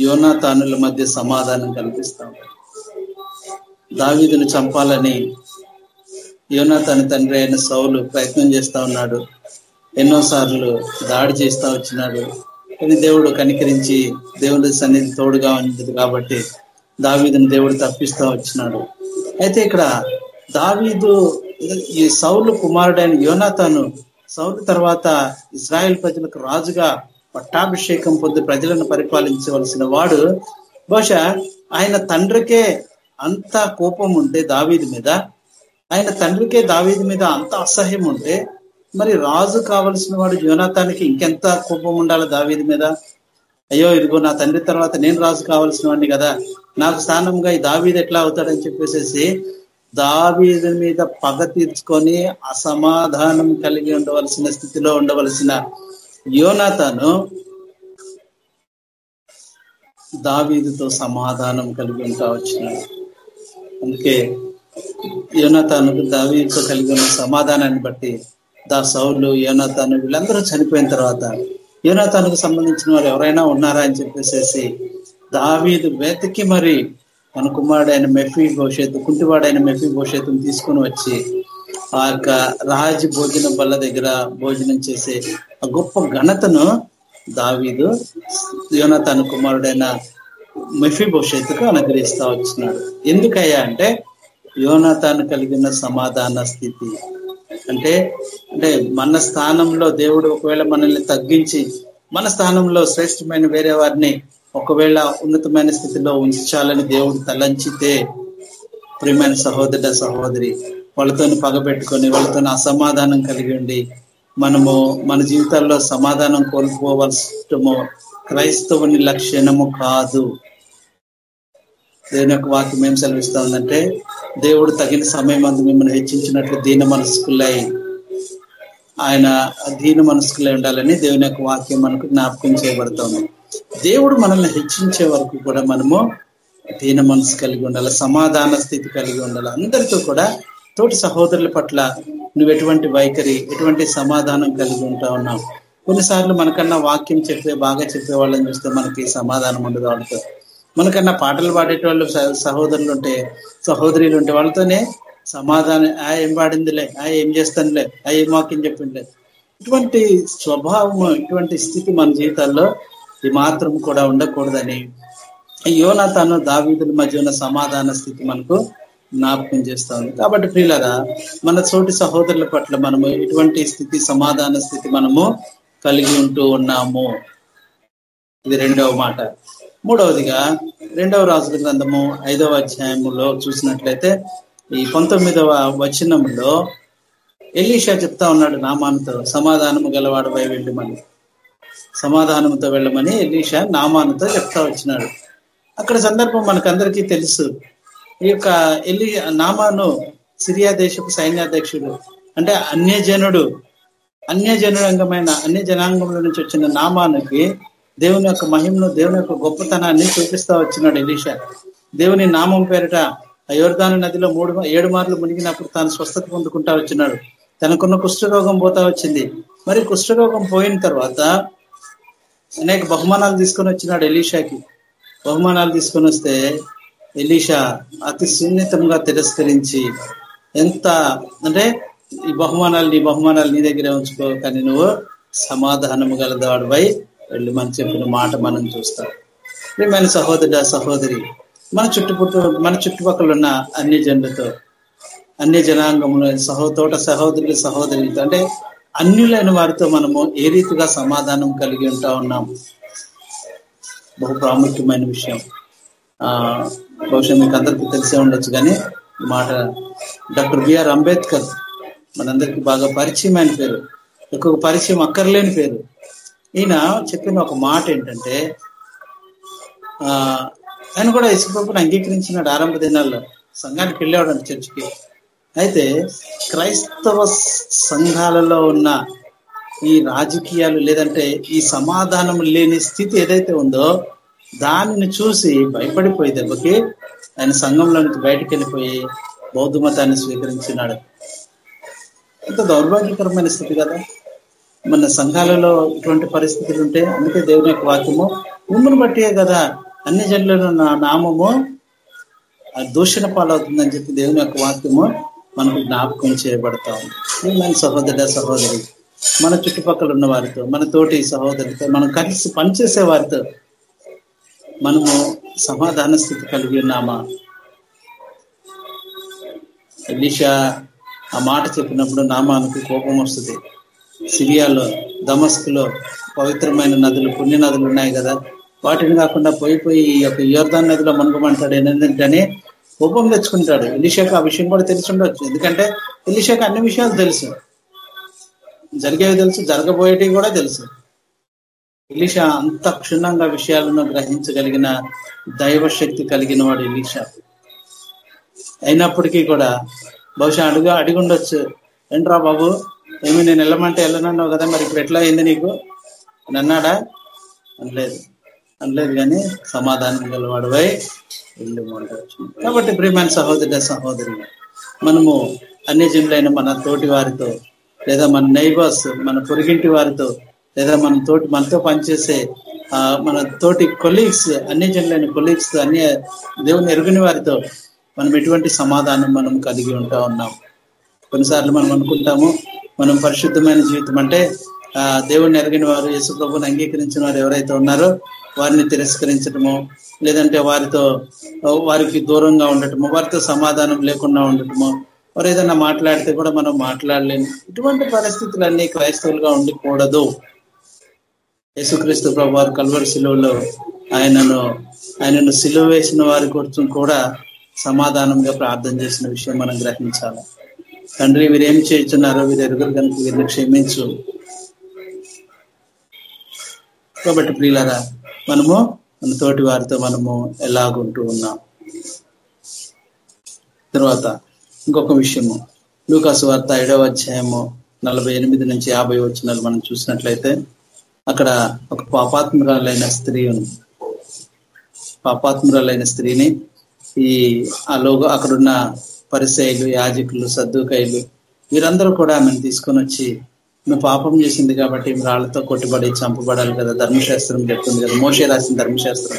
యోనాతానుల మధ్య సమాధానం కనిపిస్తాం దావీదును చంపాలని యోనాతాను తండ్రి అయిన సౌలు ప్రయత్నం చేస్తా ఉన్నాడు. ఎన్నోసార్లు దాడి చేస్తా వచ్చినాడు. కానీ దేవుడు కనికరించి దేవుడి సన్నిధి తోడుగా ఉంది కాబట్టి దావీదును దేవుడు తప్పిస్తా వచ్చినాడు. అయితే ఇక్కడ దావీదు ఈ సౌలు కుమారుడైన యోనాతాను సౌలు తర్వాత ఇజ్రాయెల్ ప్రజలకు రాజుగా పట్టాభిషేకం పొంది ప్రజలను పరిపాలించవలసిన వాడు బహుశా ఆయన తండ్రికే అంత కోపం ఉంటే దావీది మీద ఆయన తండ్రికే దావీది మీద అంత అసహ్యం ఉంటే మరి రాజు కావలసిన వాడు యోనాథానికి ఇంకెంత కోపం ఉండాలి దావీది మీద? అయ్యో ఇదిగో నా తండ్రి తర్వాత నేను రాజు కావాల్సిన వాడిని కదా నాకు స్థానంగా ఈ దావీది ఎట్లా అవుతాడని చెప్పేసేసి దావీదు మీద పగ తీర్చుకొని అసమాధానం కలిగి ఉండవలసిన స్థితిలో ఉండవలసిన యోనాతాను దావీదుతో సమాధానం కలిగి ఉంటా వచ్చినాడు. అందుకే యోనతాను దావీతో కలిగి ఉన్న సమాధానాన్ని బట్టి దా సౌలు యోనతాను వీళ్ళందరూ చనిపోయిన తర్వాత యోనతానుకు సంబంధించిన వారు ఎవరైనా ఉన్నారా అని చెప్పేసేసి దావీదు వెతికి మరి తన కుమారుడైన మెఫీ భవిష్యత్తు కుంటివాడైన మెఫీ భవిష్యత్తును తీసుకుని వచ్చి ఆ యొక్క రాజు భోజనం బల్ల దగ్గర భోజనం చేసే ఆ గొప్ప ఘనతను దావీదు యోనతాను కుమారుడైన మెఫీ భవిష్యత్తుకు అనుగ్రహిస్తా వచ్చినాడు. ఎందుకయ్యా అంటే యోనతాను కలిగిన సమాధాన స్థితి. అంటే అంటే మన స్థానంలో దేవుడు ఒకవేళ మనల్ని తగ్గించి మన స్థానంలో శ్రేష్టమైన వేరే వారిని ఒకవేళ ఉన్నతమైన స్థితిలో ఉంచాలని దేవుడు తలంచితే ప్రియమైన సహోదర సహోదరి వాళ్ళతో పగబెట్టుకొని వాళ్ళతో అసమాధానం కలిగి ఉండి మనము మన జీవితాల్లో సమాధానం కోల్పోవలసము క్రైస్తవుని లక్షణము కాదు. దేవుని యొక్క వాక్యం ఏం సెలవిస్తా ఉందంటే దేవుడు తగిన సమయం అందు మిమ్మల్ని హెచ్చించినట్లు దీన మనస్కులై ఆయన దీన మనస్కులై ఉండాలని దేవుని యొక్క వాక్యం మనకు జ్ఞాపకం చేయబడుతుంది దేవుడు మనల్ని హెచ్చించే వరకు కూడా మనము దీన మనసు కలిగి ఉండాలి సమాధాన స్థితి కలిగి ఉండాలి. అందరితో కూడా తోటి సహోదరుల పట్ల నువ్వు ఎటువంటి వైఖరి ఎటువంటి సమాధానం కలిగి ఉంటా ఉన్నావు కొన్నిసార్లు మనకన్నా వాక్యం చెప్పే బాగా చెప్పే వాళ్ళని చూస్తే మనకి సమాధానం ఉండదు వాళ్ళతో. మనకన్నా పాటలు పాడేటోళ్ళు సహోదరులు ఉంటే సహోదరులు ఉంటే వాళ్ళతోనే సమాధానం ఆ ఏం పాడిందిలే ఆ ఏం చేస్తానులే ఆ ఏం వాక్యం చెప్పిందిలే. ఇటువంటి స్వభావం ఇటువంటి స్థితి మన జీవితాల్లో ఈ మాత్రం కూడా ఉండకూడదని. యోన తను దావీదుల మధ్య ఉన్న సమాధాన స్థితి మనకు జ్ఞాపకం చేస్తా ఉంది కాబట్టి ప్రియులరా మన చోటి సహోదరుల పట్ల మనము ఎటువంటి స్థితి సమాధాన స్థితి మనము కలిగి ఉంటూ ఉన్నాము. ఇది రెండవ మాట. మూడవదిగా రెండవ రాజుల గ్రంథము ఐదవ అధ్యాయములో చూసినట్లయితే ఈ పంతొమ్మిదవ వచనంలో ఎలీషా చెప్తా ఉన్నాడు నామానుతో సమాధానము గలవాడు వెళ్ళి మళ్ళీ. సమాధానంతో వెళ్ళమని ఎలీషా నామానుతో చెప్తా వచ్చినాడు. అక్కడ సందర్భం మనకందరికీ తెలుసు. ఈ యొక్క ఎలి నామాను సిరియా దేశపు సైన్యాధ్యక్షుడు అంటే అన్యజనుడు అన్యజనురంగమైన అన్య జనాంగంలో నుంచి వచ్చిన నామానికి దేవుని యొక్క మహిమను దేవుని యొక్క గొప్పతనాన్ని చూపిస్తా వచ్చినాడు ఎలీషా. దేవుని నామం పేరిట అయోర్ధాన నదిలో మూడు ఏడు మార్లు మునిగినప్పుడు తాను స్వస్థత పొందుకుంటా వచ్చినాడు. తనకున్న కుష్ఠరోగం పోతా వచ్చింది. మరి కుష్ఠరోగం పోయిన తర్వాత అనేక బహుమానాలు తీసుకొని వచ్చినాడు ఎలీషాకి. బహుమానాలు తీసుకొని వస్తే ఎలీషా అతి సున్నితంగా తిరస్కరించి ఎంత అంటే ఈ బహుమానాలు నీ బహుమానాలు నీ దగ్గరే ఉంచుకో కానీ నువ్వు సమాధానము గలదాడుపై వెళ్ళి మనం చెప్పిన మాట మనం చూస్తాం. ప్రియమైన సహోదరుడ సహోదరి మన చుట్టుపక్కల మన చుట్టుపక్కల ఉన్న అన్ని జనులతో అన్ని జనాంగంలో సహో తోట సహోదరులు సహోదరులతో అంటే అన్యులైన వారితో మనము ఏ రీతిగా సమాధానం కలిగి ఉంటా ఉన్నాం? బహు ప్రాముఖ్యమైన విషయం. ఆ బహుశా మీకు అందరికీ తెలిసే ఉండొచ్చు కానీ మాట డాక్టర్ బిఆర్ అంబేద్కర్ మనందరికీ బాగా పరిచయమైన పేరు. ఎక్కువ పరిచయం అక్కర్లేని పేరు. ఈయన చెప్పిన ఒక మాట ఏంటంటే ఆ ఆయన కూడా ఇసుప్రభుని అంగీకరించినాడు ఆరంభ దినాల్లో. సంఘానికి వెళ్ళేవాడు చర్చికి. అయితే క్రైస్తవ సంఘాలలో ఉన్న ఈ రాజకీయాలు లేదంటే ఈ సమాధానం లేని స్థితి ఏదైతే ఉందో దానిని చూసి భయపడిపోయి దెబ్బకి ఆయన సంఘంలో నుంచి బయటకు వెళ్ళిపోయి బౌద్ధ మతాన్ని స్వీకరించినాడు. ఎంత దౌర్భాగ్యకరమైన స్థితి కదా. మన సంఘాలలో ఇటువంటి పరిస్థితులు ఉంటే అందుకే దేవుని యొక్క వాక్యము మిమ్మల్ని బట్టియే కదా అన్ని జనులలో నా నామము దూషణ పాలవుతుందని చెప్పి దేవుని యొక్క వాక్యము మనకు జ్ఞాపకం చేయబడతా ఉంది. మన సహోదర సహోదరి మన చుట్టుపక్కల ఉన్న వారితో మన తోటి సహోదరితో మనం కలిసి పనిచేసే వారితో మనము సమాధాన స్థితి కలిగి ఉన్నామా? ఎలీషా ఆ మాట చెప్పినప్పుడు నామానికి కోపం వస్తుంది. సిరియాలో దమస్కులో పవిత్రమైన నదులు పుణ్య నదులు ఉన్నాయి కదా. వాటిని కాకుండా పోయి పోయి ఈ యొక్క యోర్ధాన్ నదిలో మునగమంటాడు. ఏంటంటే కోపం తెచ్చుకుంటాడు. ఎలిషాకు ఆ విషయం కూడా తెలిసి ఉండొచ్చు ఎందుకంటే ఎలిషాకు అన్ని విషయాలు తెలుసు. జరిగేవి తెలుసు జరగబోయేటివి కూడా తెలుసు. ఎలిషా అంత క్షుణ్ణంగా విషయాలను గ్రహించగలిగిన దైవ శక్తి కలిగిన వాడు ఎలిషా. అయినప్పటికీ కూడా బహుశా అడుగు అడిగి ఉండొచ్చు ఏంట్రా బాబు ఏమి నేను వెళ్ళమంటే వెళ్ళనన్నావు కదా మరి ఇప్పుడు ఎట్లా అయింది నీకు? అని అన్నాడా అనలేదు. అనలేదు కానీ సమాధానం గలవాడవై ఇల్లు కాబట్టి ప్రియమైన సహోదరి సహోదరి మనము అన్ని జిమ్లైన మన తోటి వారితో లేదా మన నైబర్స్ మన పొరిగింటి వారితో లేదా మన తోటి మనతో పనిచేసే ఆ మన తోటి కొలీగ్స్ అన్ని జిల్లైన కొలీగ్స్ అన్ని దేవుని ఎరుగుని వారితో మనం ఎటువంటి సమాధానం మనం కలిగి ఉంటా ఉన్నాం. కొన్నిసార్లు మనం అనుకుంటాము మనం పరిశుద్ధమైన జీవితం అంటే ఆ ఎరగని వారు యేసు ప్రభుని అంగీకరించిన వారు ఎవరైతే ఉన్నారో వారిని తిరస్కరించడము లేదంటే వారితో వారికి దూరంగా ఉండటము వారితో సమాధానం లేకుండా ఉండటము వారు ఏదైనా మాట్లాడితే కూడా మనం మాట్లాడలేము. ఇటువంటి పరిస్థితులన్నీ క్రైస్తవులుగా ఉండకూడదు యేసుక్రీస్తు ప్రభు వారు కల్వరి శిలువలో ఆయనను ఆయనను సిలువ వేసిన వారి కోసం కూడా సమాధానంగా ప్రార్థన చేసిన విషయం మనం గ్రహించాలి. తండ్రి వీరేం చేస్తున్నారో వీరు ఎరుగురు కనుక వీరిని క్షమించు. కాబట్టి ప్రియులరా మనము మన తోటి వారితో మనము ఎలాగుంటూ ఉన్నాం. తర్వాత ఇంకొక విషయము. లూకాసు వార్త ఏడవ అధ్యాయము నలభై ఎనిమిది నుంచి యాభై వచ్చినాలు మనం చూసినట్లయితే అక్కడ ఒక పాపాత్మురాలైన స్త్రీ ఉంది పాపాత్మురాలైన స్త్రీని ఈ ఆ లోగో అక్కడున్న పరిసైలు యాజకులు సద్దుకాయలు వీరందరూ కూడా ఆమెను తీసుకొని వచ్చి నువ్వు పాపం చేసింది కాబట్టి రాళ్ళతో కొట్టుబడి చంపబడాలి కదా ధర్మశాస్త్రం చెప్తుంది కదా మోసే రాసిన ధర్మశాస్త్రం.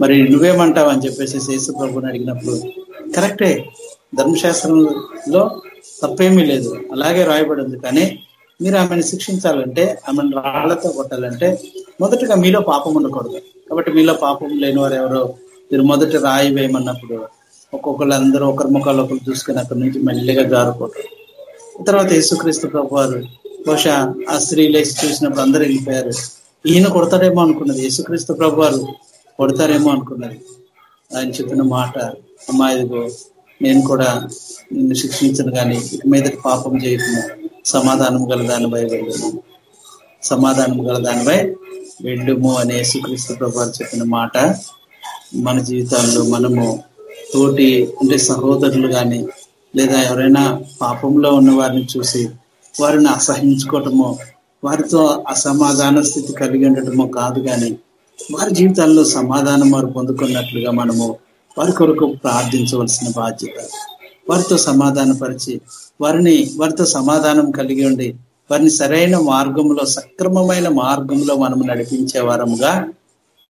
మరి నువ్వేమంటావు అని చెప్పేసి శేషు ప్రభుని అడిగినప్పుడు కరెక్టే ధర్మశాస్త్రంలో తప్పేమీ లేదు అలాగే రాయబడి ఉంది. కానీ మీరు ఆమెను శిక్షించాలంటే ఆమెను రాళ్ళతో కొట్టాలంటే మొదటగా మీలో పాపం ఉండకూడదు. కాబట్టి మీలో పాపం లేని వారు ఎవరో మీరు మొదట రాయి వేయమన్నప్పుడు ఒక్కొక్కరు అందరూ ఒకరి ముఖాలు ఒకరు చూసుకుని అక్కడి నుంచి మెల్లిగా జారుకోవటం తర్వాత యేసుక్రీస్తు ప్రభు వారు బహుశా ఆ స్త్రీ లేచి చూసినప్పుడు అందరూ వెళ్ళిపోయారు. ఈయన కొడతాడేమో అనుకున్నది యేసుక్రీస్తు ప్రభు వారు కొడతారేమో అనుకున్నది ఆయన చెప్పిన మాట అమ్మాయిదిగో నేను కూడా నిన్ను శిక్షించను కానీ ఇక మీద పాపం చేయకుండా సమాధానం గల దానిపై వెళ్ళుము సమాధానం గల దానిపై వెళ్ళుము అనే యేసుక్రీస్తు ప్రభు వారు చెప్పిన మాట మన జీవితాల్లో మనము తోటి అంటే సహోదరులు కానీ లేదా ఎవరైనా పాపంలో ఉన్న వారిని చూసి వారిని అసహించుకోవటమో వారితో అసమాధాన స్థితి కలిగి ఉండటమో కాదు కానీ వారి జీవితాల్లో సమాధానం వారు పొందుకున్నట్లుగా మనము వారి కొరకు ప్రార్థించవలసిన బాధ్యత. వారితో సమాధానపరిచి వారిని వారితో సమాధానం కలిగి ఉండి వారిని సరైన మార్గంలో సక్రమమైన మార్గంలో మనం నడిపించే వారముగా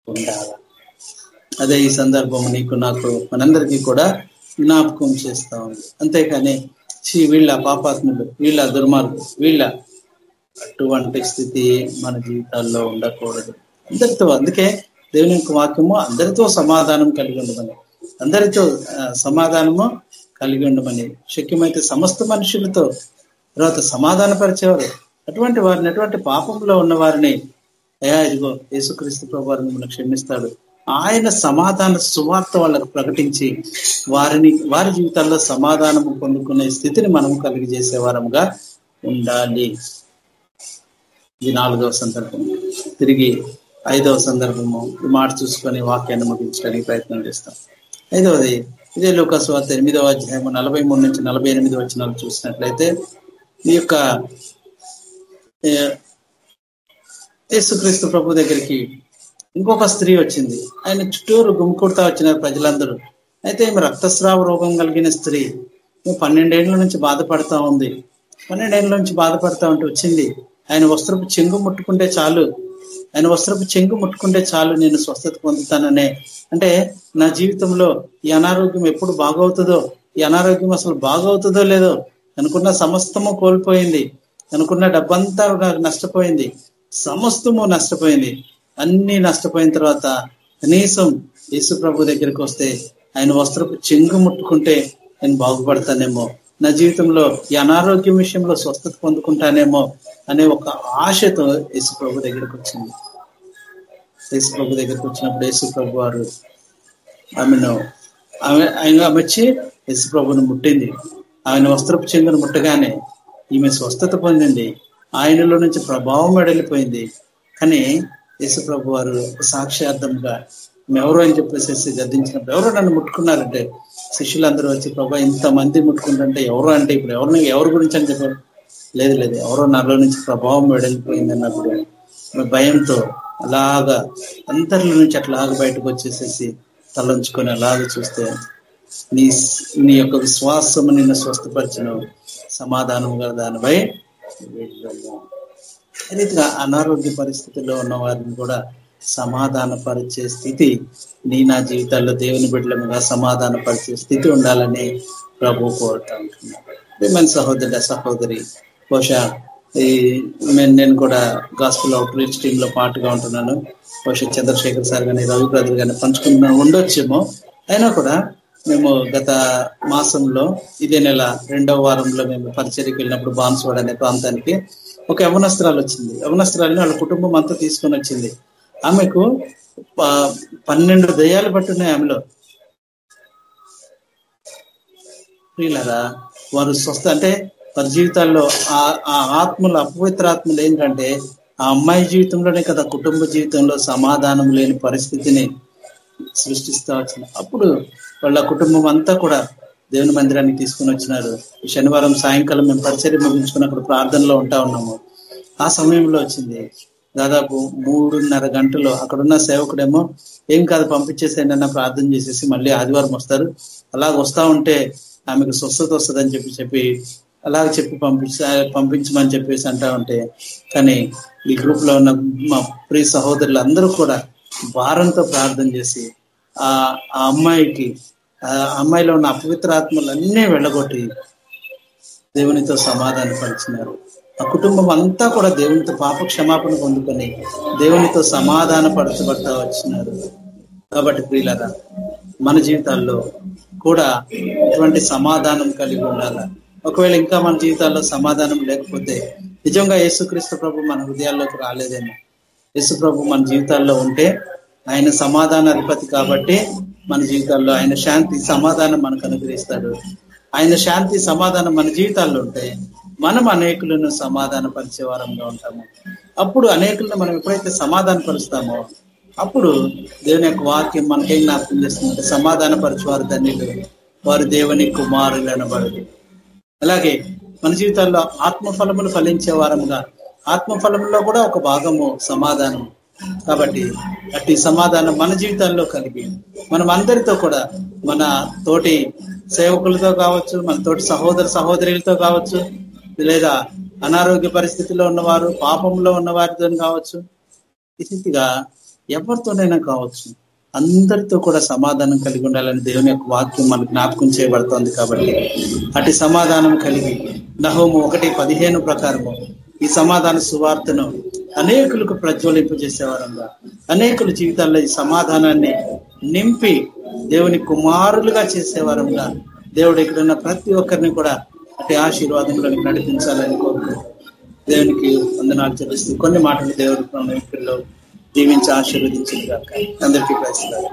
ఉండాలి. అదే ఈ సందర్భం నీకు నాకు మనందరికీ కూడా జ్ఞాపకం చేస్తా ఉంది. అంతేకాని చీ వీళ్ళ పాపాత్ములు వీళ్ళ దుర్మార్గులు వీళ్ళ అటువంటి స్థితి మన జీవితాల్లో ఉండకూడదు. అందరితో అందుకే దేవుని యొక్క వాక్యము అందరితో సమాధానం కలిగి ఉండమని అందరితో సమాధానము కలిగి ఉండమని శక్యమైతే సమస్త మనుషులతో తర్వాత సమాధాన పరిచేవారు అటువంటి వారిని అటువంటి పాపంలో ఉన్న వారిని అయా ఇదిగో యేసుక్రీస్తు ప్రభు వారిని క్షమిస్తాడు. ఆయన సమాధాన సువార్త వాళ్ళకు ప్రకటించి వారిని వారి జీవితాల్లో సమాధానము పొందుకునే స్థితిని మనము కలిగజేసే వారముగా ఉండాలి. ఇది నాలుగవ సందర్భం. తిరిగి ఐదవ సందర్భము. ఈ మాట చూసుకొని వాక్యాన్ని ముగించడానికి ప్రయత్నం చేస్తాం. ఐదవది ఇదే లోకస్వార్త ఎనిమిదవ అధ్యాయము నలభై మూడు నుంచి నలభై ఎనిమిది వచ్చినాలు చూసినట్లయితే ఈ యొక్క యేసుక్రీస్తు ప్రభు దగ్గరికి ఇంకొక స్త్రీ వచ్చింది. ఆయన చుట్టూరు గుమ్ముకుడుతా వచ్చినారు ప్రజలందరూ. అయితే ఈమె రక్తస్రావ రోగం కలిగిన స్త్రీ. పన్నెండేళ్ళ నుంచి బాధపడతా ఉంది. పన్నెండేళ్ళ నుంచి బాధపడతా ఉంటే వచ్చింది. ఆయన వస్త్రపు చెంగు ముట్టుకుంటే చాలు. ఆయన వస్త్రపు చెంగు ముట్టుకుంటే చాలు. నేను స్వస్థత పొందుతాననే. అంటే నా జీవితంలో ఈ అనారోగ్యం ఎప్పుడు బాగవుతుందో ఈ అనారోగ్యం అసలు బాగవుతుందో లేదో అనుకున్న సమస్తము కోల్పోయింది. అనుకున్న డబ్బంతా నష్టపోయింది. సమస్తము నష్టపోయింది. అన్ని నష్టపోయిన తర్వాత కనీసం యేసు ప్రభు దగ్గరికి వస్తే ఆయన వస్త్రపు చెంగు ముట్టుకుంటే నేను బాగుపడతానేమో నా జీవితంలో ఈ అనారోగ్యం విషయంలో స్వస్థత పొందుకుంటానేమో అనే ఒక ఆశతో యేసు ప్రభు దగ్గరికి వచ్చింది. యేసు ప్రభు దగ్గరికి వచ్చినప్పుడు యేసు ప్రభు వారు ఆమెను ఆమె ఆయన ఆమె వచ్చి యేసు ప్రభును ముట్టింది. ఆయన వస్త్రపు చెంగును ముట్టగానే ఈమె స్వస్థత పొందింది. ఆయనలో నుంచి ప్రభావం వెడలిపోయింది కానీ యేసుప్రభు వారు సాక్ష్యార్థంగా ఎవరు అని చెప్పేసి గద్దించినప్పుడు ఎవరు నన్ను ముట్టుకున్నారంటే శిష్యులందరూ వచ్చి ప్రభా ఇంతమంది ముట్టుకుంటుంటే ఎవరు అంటే ఇప్పుడు ఎవరిని ఎవరి గురించి అని చెప్పారు? లేదు లేదు ఎవరో నాలో నుంచి ప్రభావం వెడలిపోయింది అన్నప్పుడు భయంతో అలాగా అందరిలో నుంచి అట్లాగా బయటకు వచ్చేసేసి తలంచుకొని అలాగ చూస్తే నీ నీ యొక్క విశ్వాసము నిన్ను స్వస్థపరిచిన సమాధానం గల దానిపై రీతిగా అనారోగ్య పరిస్థితుల్లో ఉన్న వారిని కూడా సమాధాన పరిచే స్థితి నీ నా జీవితాల్లో దేవుని బిడ్డలముగా సమాధాన పరిచే స్థితి ఉండాలని ప్రభు కోరుతా ఉంటున్నాను సహోదరి సహోదరి బహుశా ఈ నేను కూడా గాస్పుల్ అవుట్ రీచ్ టీమ్లో పాటుగా ఉంటున్నాను. బహుశా చంద్రశేఖర్ సార్ కానీ రవి బ్రదర్ కానీ పంచుకుంటున్నా ఉండొచ్చేమో. అయినా కూడా మేము గత మాసంలో ఇదే నెల రెండవ వారంలో మేము పరిచయకి వెళ్ళినప్పుడు బాన్స్వాడ్ అనే ప్రాంతానికి ఒక యవనస్త్రాలు వచ్చింది. యవనస్త్రాలని వాళ్ళ కుటుంబం అంతా తీసుకొని వచ్చింది. ఆమెకు పన్నెండు దయ్యాలు పట్టున్నాయి ఆమెలో. ప్రియులరా వారు స్వస్థ అంటే వారి జీవితాల్లో ఆ ఆత్మలు అపవిత్ర ఆత్మలు ఏంటంటే ఆ అమ్మాయి జీవితంలోనే కదా కుటుంబ జీవితంలో సమాధానం లేని పరిస్థితిని సృష్టిస్తా వచ్చింది అప్పుడు వాళ్ళ కుటుంబం అంతా కూడా దేవుని మందిరానికి తీసుకుని వచ్చినారు శనివారం సాయంకాలం మేము పరిచర్య ముగించుకుని అక్కడ ప్రార్థనలో ఉంటా ఉన్నాము. ఆ సమయంలో వచ్చింది. దాదాపు మూడున్నర గంటలు అక్కడున్న సేవకుడేమో ఏం కాదు పంపించేసేనన్నా ప్రార్థన చేసేసి మళ్ళీ ఆదివారం వస్తారు. అలాగ వస్తా ఉంటే ఆమెకు స్వస్థత వస్తుందని చెప్పి చెప్పి అలాగ చెప్పి పంపించ పంపించమని చెప్పేసి అంటా ఉంటే కానీ ఈ గ్రూప్లో ఉన్న మా ప్రియ సహోదరులు అందరూ కూడా భారంతో ప్రార్థన చేసి ఆ అమ్మాయికి అమ్మాయిలో ఉన్న అపవిత్ర ఆత్మలు అన్నీ వెళ్ళగొట్టి దేవునితో సమాధాన పరిచినారు ఆ కుటుంబం అంతా కూడా దేవునితో పాప క్షమాపణ పొందుకొని దేవునితో సమాధాన పరచబడతా వచ్చినారు. కాబట్టి ప్రియులరా మన జీవితాల్లో కూడా ఇటువంటి సమాధానం కలిగి ఉండాలా? ఒకవేళ ఇంకా మన జీవితాల్లో సమాధానం లేకపోతే నిజంగా యేసుక్రీస్తు ప్రభు మన హృదయాల్లోకి రాలేదేమో? యేసు ప్రభు మన జీవితాల్లో ఉంటే ఆయన సమాధాన అధిపతి కాబట్టి మన జీవితాల్లో ఆయన శాంతి సమాధానం మనకు అనుగ్రహిస్తాడు. ఆయన శాంతి సమాధానం మన జీవితాల్లో ఉంటే మనం అనేకులను సమాధాన పరిచే వారంగా ఉంటాము. అప్పుడు అనేకులను మనం ఎప్పుడైతే సమాధాన పరుస్తామో అప్పుడు దేవుని యొక్క వాక్యం మనకేం జ్ఞాపకం చేస్తుందంటే సమాధాన పరిచేవారు ధన్యులు వారు దేవుని కుమారులు అనబడదు అలాగే మన జీవితాల్లో ఆత్మఫలములు ఫలించే వారంగా ఆత్మఫలములో కూడా ఒక భాగము సమాధానం కాబట్టి అట్టి సమాధానం మన జీవితాల్లో కలిగి మనం అందరితో కూడా మన తోటి సేవకులతో కావచ్చు మన తోటి సహోదర సహోదరులతో కావచ్చు లేదా అనారోగ్య పరిస్థితిలో ఉన్నవారు పాపంలో ఉన్న వారితో కావచ్చు రీతిగా ఎవరితోనైనా కావచ్చు అందరితో కూడా సమాధానం కలిగి ఉండాలని దేవుని యొక్క వాక్యం మనకు జ్ఞాపకం చేయబడుతోంది కాబట్టి అటు సమాధానం కలిగి నహోము ఒకటి పదిహేను ప్రకారము ఈ సమాధాన సువార్తను అనేకులకు ప్రజ్వలింపజేసేవారంగా. అనేకుల జీవితాల్లో ఈ సమాధానాన్ని నింపి దేవుని కుమారులుగా చేసేవారంగా దేవుడు ఇక్కడ ఉన్న ప్రతి ఒక్కరిని కూడా అటు ఆశీర్వాదంలోకి నడిపించాలని కోరుకుంటున్నాను దేవునికి వందనాలు చెల్లిస్తూ కొన్ని మాటలు దేవుడు జీవించి ఆశీర్వదించింది కాక అందరికీ ప్రశ్నలు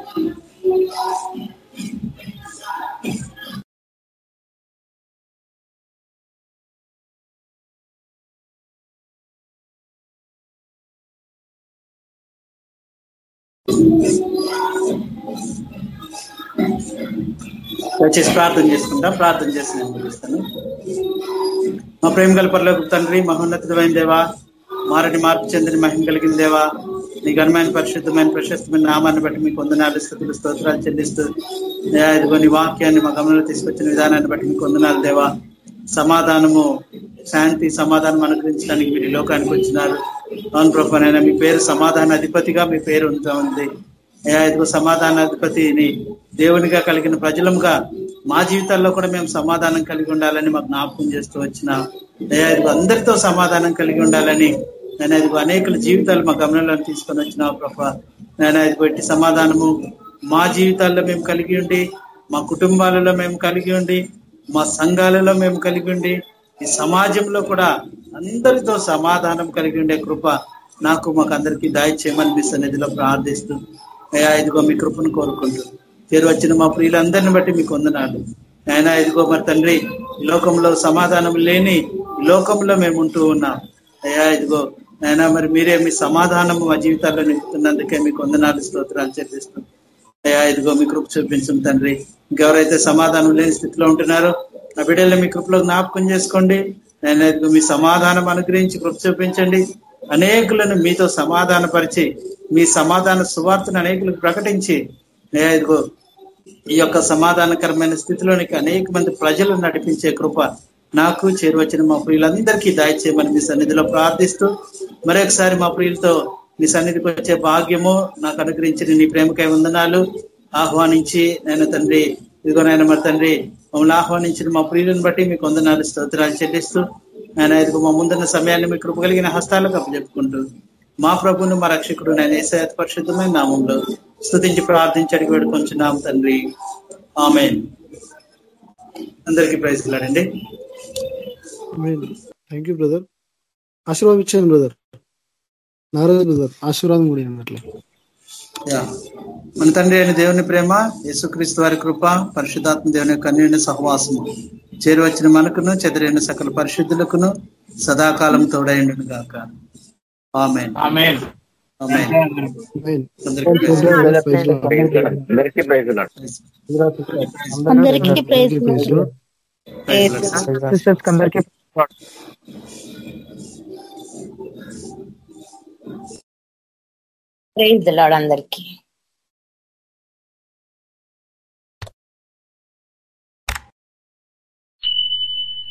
వచ్చేసి ప్రార్థన చేసుకుంటాం ప్రార్థన చేసి నేను పిలుస్తాను మా ప్రేమ గల తండ్రి మహోన్నతమైన దేవా మారని మార్పు చెందిన మహిమ కలిగిన దేవా నీ ఘనమైన పరిశుద్ధమైన ప్రశస్తమైన నామాన్ని బట్టి మీకు వందనాలు స్థుతులు స్తోత్రాలు చెల్లిస్తూ ఇదిగో నీ వాక్యాన్ని మా గమనంలో తీసుకొచ్చిన విధానాన్ని బట్టి మీకు వందనాలు దేవా సమాధానము శాంతి సమాధానం అనుగ్రహించడానికి మీరు లోకానికి వచ్చినారు. అవును ప్రభు మీ పేరు సమాధాన అధిపతిగా మీ పేరు ఉంటా ఉంది. ఇదిగో సమాధానాధిపతిని దేవునిగా కలిగిన ప్రజలంగా మా జీవితాల్లో కూడా మేము సమాధానం కలిగి ఉండాలని మాకు జ్ఞాపకం చేస్తూ వచ్చిన. ఇదిగో అందరితో సమాధానం కలిగి ఉండాలని నేను ఇదిగో అనేక జీవితాలు మా గమనంలోకి తీసుకొని వచ్చిన ప్రభా. నేను ఇది పెట్టి సమాధానము మా జీవితాల్లో మేము కలిగి ఉండి మా కుటుంబాలలో మేము కలిగి ఉండి మా సంఘాలలో మేము కలిగి ఉండి ఈ సమాజంలో కూడా అందరితో సమాధానం కలిగి ఉండే కృప నాకు మాకు అందరికీ దాయి మీ సన్నిధిలో ప్రార్థిస్తూ అయ్యా ఇదిగో మీ కృపను కోరుకుంటూ పేరు వచ్చిన మా ప్రియులందరిని బట్టి మీకు వందనాలు. ఆయన ఇదిగో మరి తండ్రి ఈ లోకంలో సమాధానం లేని లోకంలో మేము ఉంటూ ఉన్నాం. అయ్యా ఇదిగో నాయన మరి మీరే మీ సమాధానం మా జీవితాల్లో నింపుతున్నందుకే మీకు వందనాలు స్తోత్రాలు చెల్లిస్తూ అయ్యా ఇదిగో మీ కృప చూపించండి తండ్రి. ఎవరైతే సమాధానం లేని స్థితిలో ఉంటున్నారో ఆ బిడ్డల్ని మీ కృపలో జ్ఞాపకం చేసుకోండి. నేను ఇదిగో మీ సమాధానం అనుగ్రహించి కృప చూపించండి. అనేకులను మీతో సమాధానపరిచి మీ సమాధాన సువార్తను అనేకులకు ప్రకటించి అయ్యా ఇదిగో ఈ యొక్క సమాధానకరమైన స్థితిలోనికి అనేక మంది ప్రజలు నడిపించే కృప నాకు చేరువచ్చిన మా ప్రియులందరికీ దయచేయమని మీ సన్నిధిలో ప్రార్థిస్తూ మరొకసారి మా ప్రియులతో నీ సన్నిధికి వచ్చే భాగ్యము నాకు అనుగ్రహించిన నీ ప్రేమకై వందనాలు. ఆహ్వానించి నేను తండ్రి ఇదిగో నాయన మరి తండ్రి మమ్మల్ని ఆహ్వానించిన మా ప్రియులను బట్టి మీకు వందనాలు స్తోత్రాలు చెల్లిస్తూ ఆయన ఇదిగో మా ముందున్న సమయాన్ని మీకు కృపగలిగిన హస్తాలకు అప్పచెప్పుకుంటూ మా ప్రభును మా రక్షకుడు నేను ఏసయాత పరిశుద్ధమైన నామంలో స్థుతించి ప్రార్థించి అడిగి వేడుకొంచున్నాం తండ్రి. ఆమె అందరికీ ప్రైజ్ థ్యాంక్ యూ బ్రదర్. ఆశీర్వాదం ఇచ్చాను బ్రదర్. ఆశీర్వాదం కూడా అట్లా. మన తండ్రి అయిన దేవుని ప్రేమ యేసుక్రీస్తు వారి కృప పరిశుధాత్మ దేవుని యొక్క అన్యోన్య సహవాసము చేరువచ్చిన మనకును చెదిరైన సకల పరిశుద్ధులకును సదాకాలం తోడైండును గాక. ఆమె ఆమేన్. ఆమెన్. Amen. అందరికీ ప్రైజ్ లాడ్ అందరికీ.